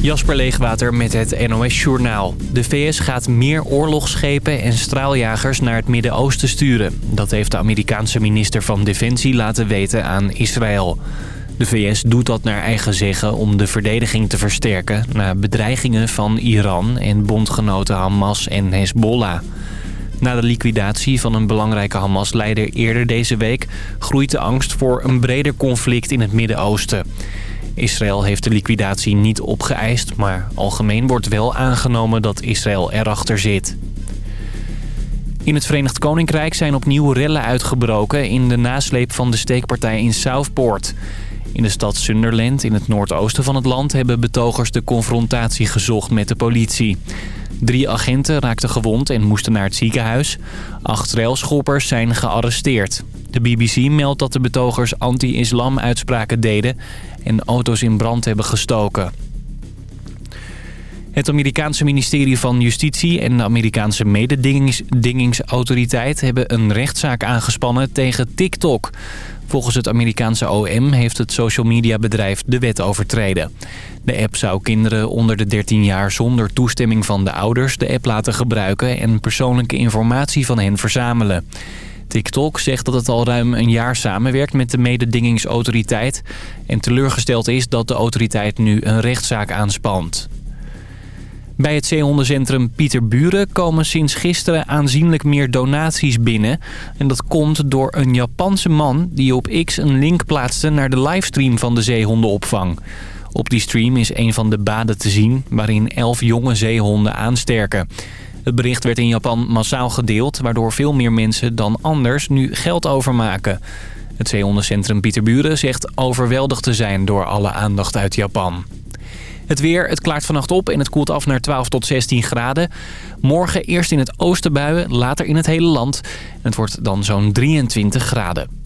Jasper Leegwater met het NOS Journaal. De VS gaat meer oorlogsschepen en straaljagers naar het Midden-Oosten sturen. Dat heeft de Amerikaanse minister van Defensie laten weten aan Israël. De VS doet dat naar eigen zeggen om de verdediging te versterken... na bedreigingen van Iran en bondgenoten Hamas en Hezbollah. Na de liquidatie van een belangrijke Hamas-leider eerder deze week... groeit de angst voor een breder conflict in het Midden-Oosten. Israël heeft de liquidatie niet opgeëist... maar algemeen wordt wel aangenomen dat Israël erachter zit. In het Verenigd Koninkrijk zijn opnieuw rellen uitgebroken... in de nasleep van de steekpartij in Southport... In de stad Sunderland, in het noordoosten van het land... hebben betogers de confrontatie gezocht met de politie. Drie agenten raakten gewond en moesten naar het ziekenhuis. Acht railschoppers zijn gearresteerd. De BBC meldt dat de betogers anti-islam uitspraken deden... en auto's in brand hebben gestoken. Het Amerikaanse ministerie van Justitie en de Amerikaanse mededingingsautoriteit... hebben een rechtszaak aangespannen tegen TikTok... Volgens het Amerikaanse OM heeft het social media bedrijf de wet overtreden. De app zou kinderen onder de 13 jaar zonder toestemming van de ouders de app laten gebruiken en persoonlijke informatie van hen verzamelen. TikTok zegt dat het al ruim een jaar samenwerkt met de mededingingsautoriteit en teleurgesteld is dat de autoriteit nu een rechtszaak aanspant. Bij het zeehondencentrum Pieterburen komen sinds gisteren aanzienlijk meer donaties binnen. En dat komt door een Japanse man die op X een link plaatste naar de livestream van de zeehondenopvang. Op die stream is een van de baden te zien waarin elf jonge zeehonden aansterken. Het bericht werd in Japan massaal gedeeld, waardoor veel meer mensen dan anders nu geld overmaken. Het zeehondencentrum Pieterburen zegt overweldigd te zijn door alle aandacht uit Japan. Het weer, het klaart vannacht op en het koelt af naar 12 tot 16 graden. Morgen eerst in het oosten buien, later in het hele land. Het wordt dan zo'n 23 graden.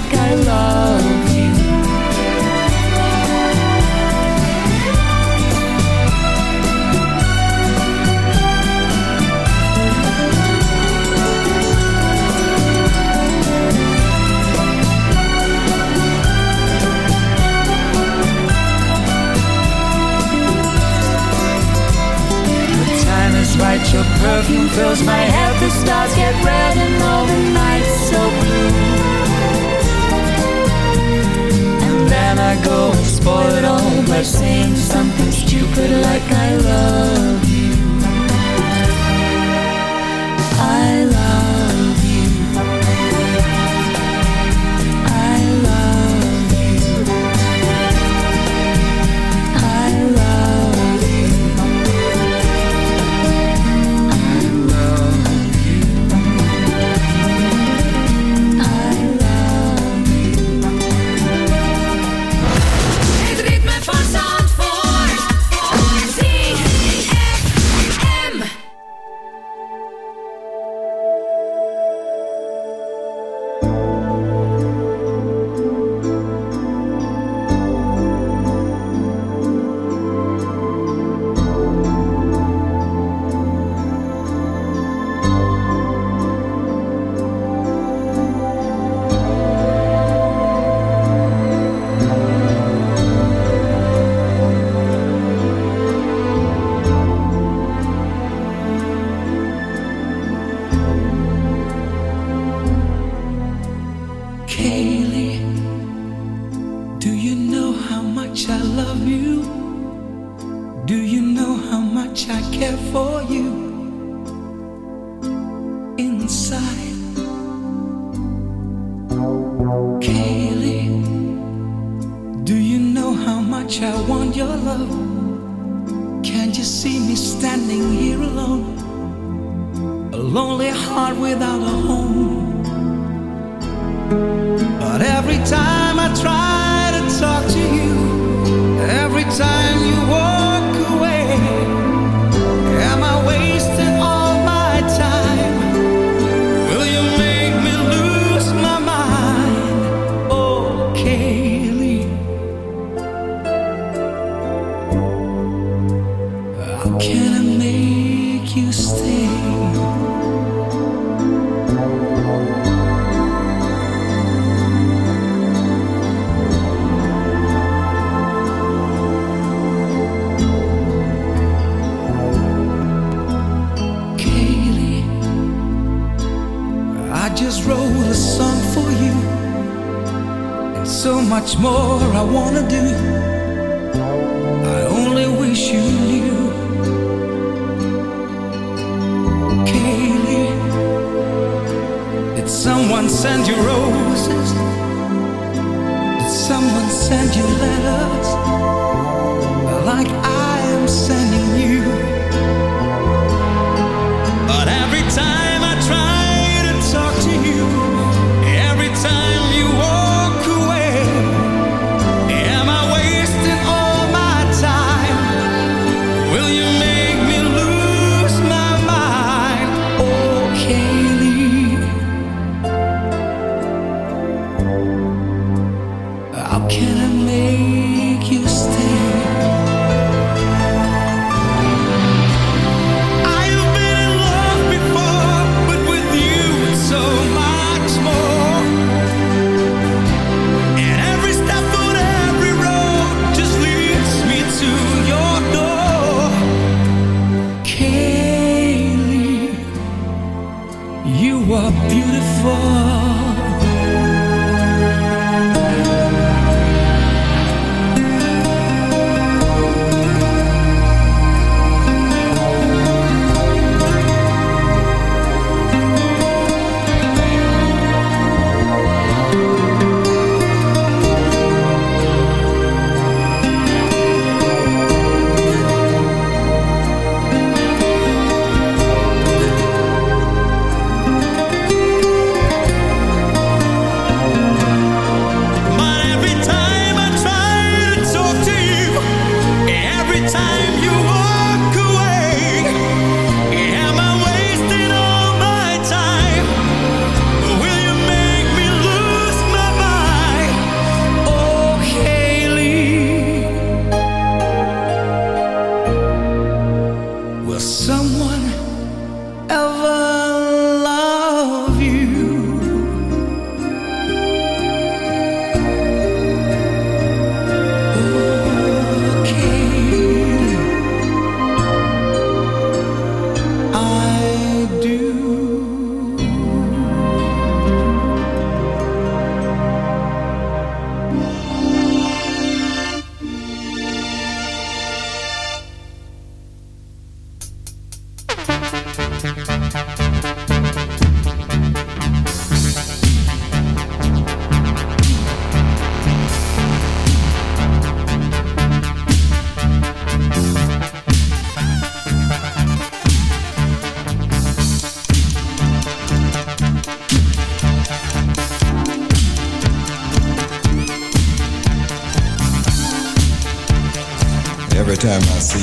like I love for you inside. Kaylee, do you know how much I want your love? Can't you see me standing here alone? A lonely heart without a home. But every time I try. more I wanna do.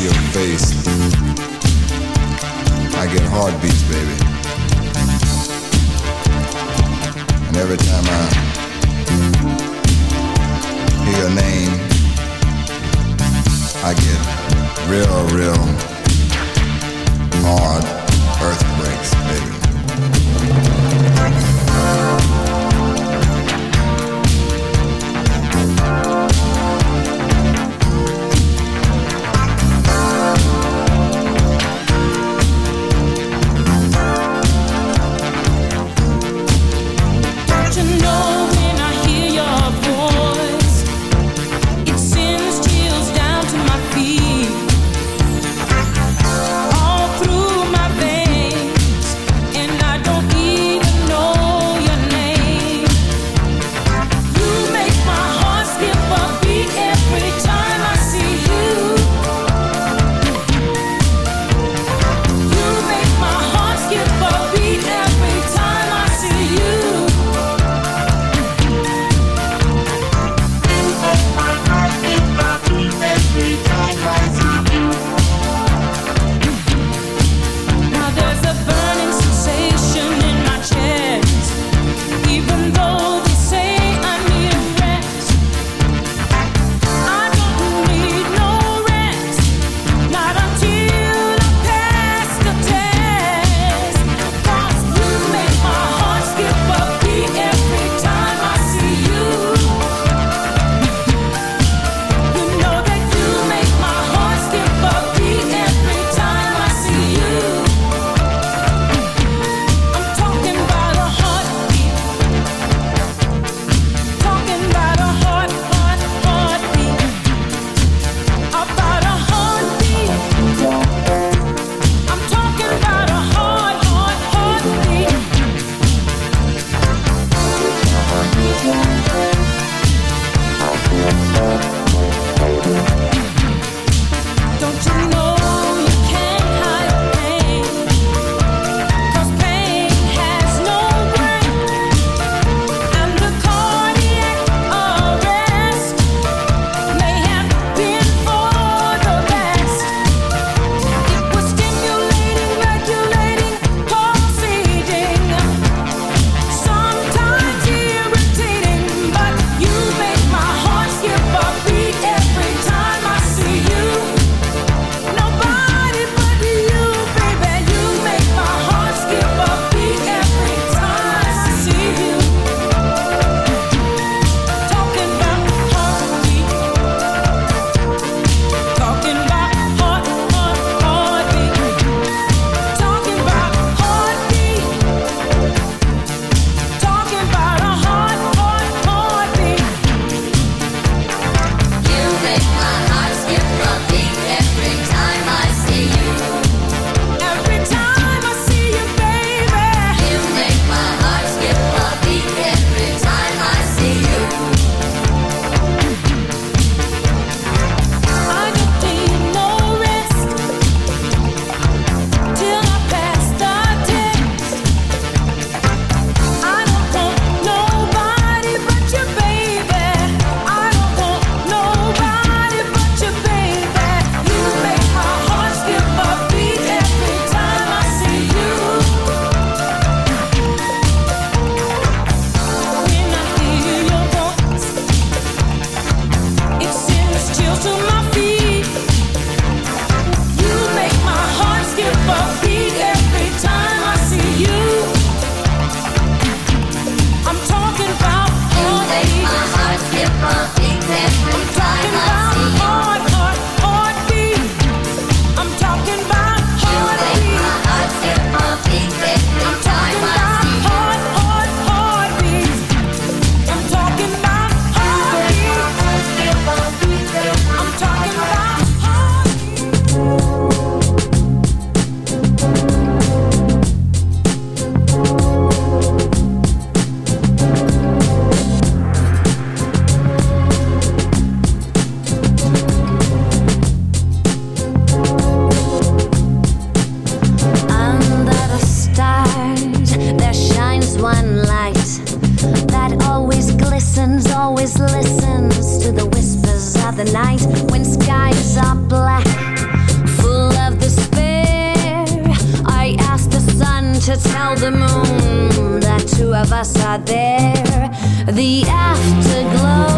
your face side there. The afterglow.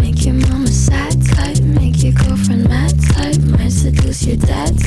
make your mama sad type, make your girlfriend mad type, might seduce your dad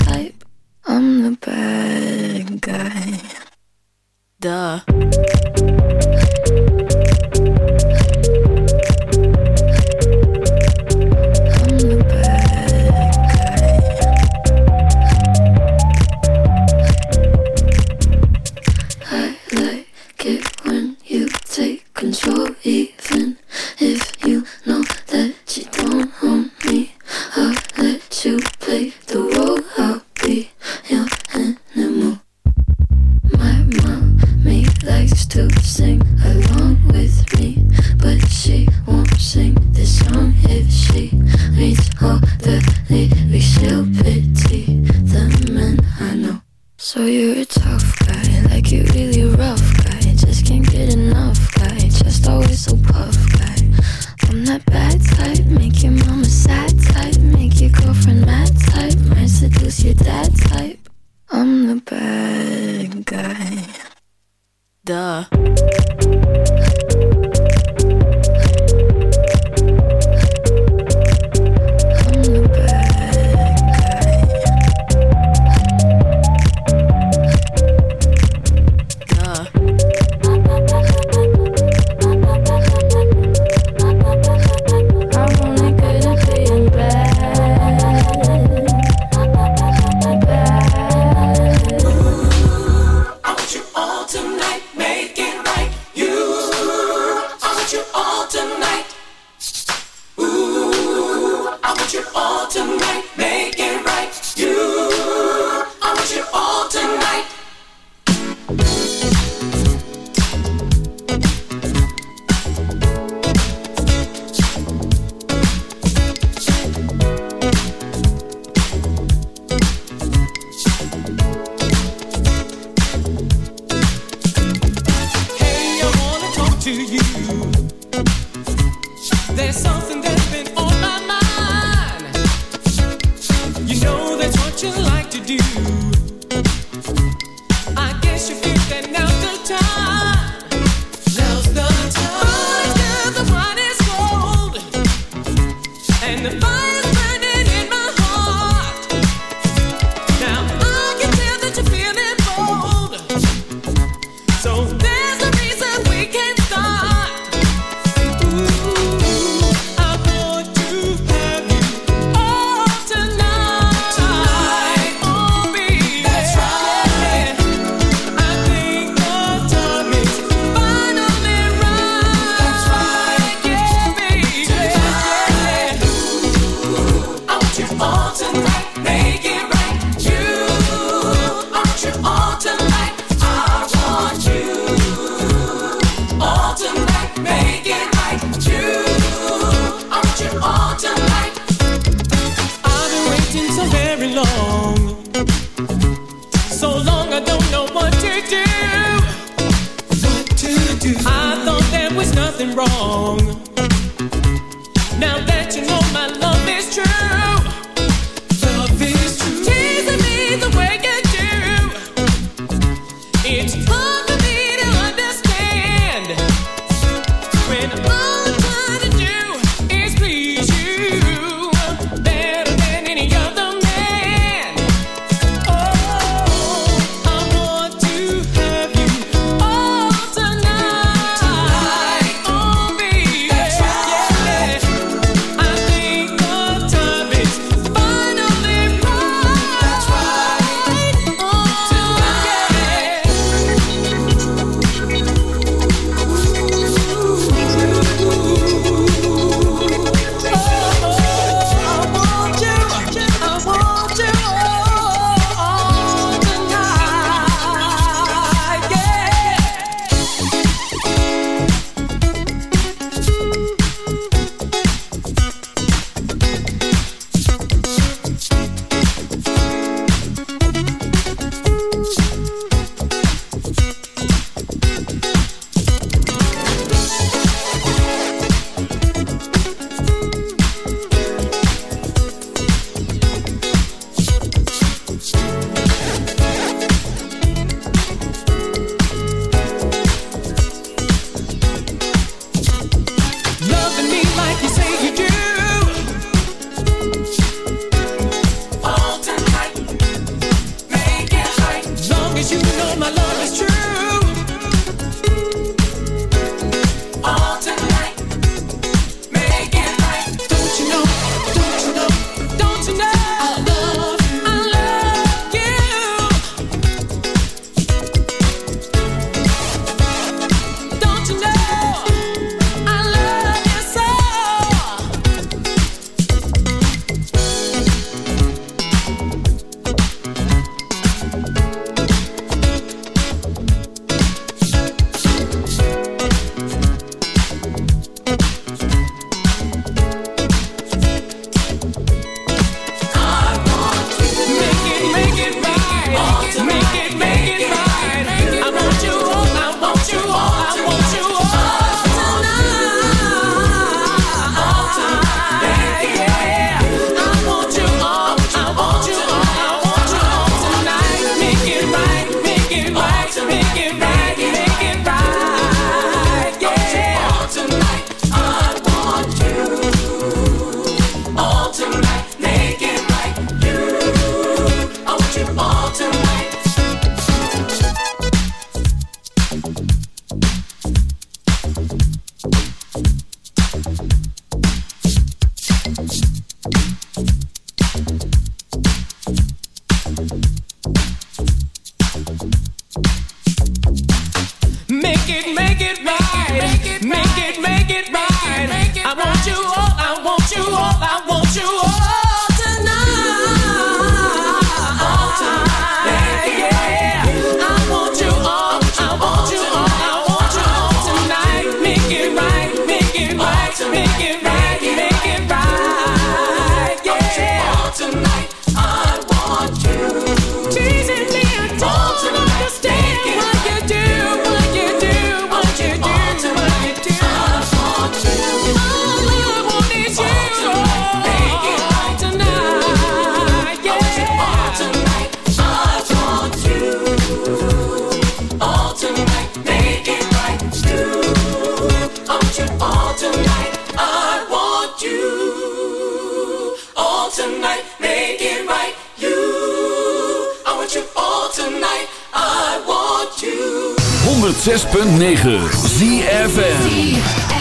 106.9 ZFN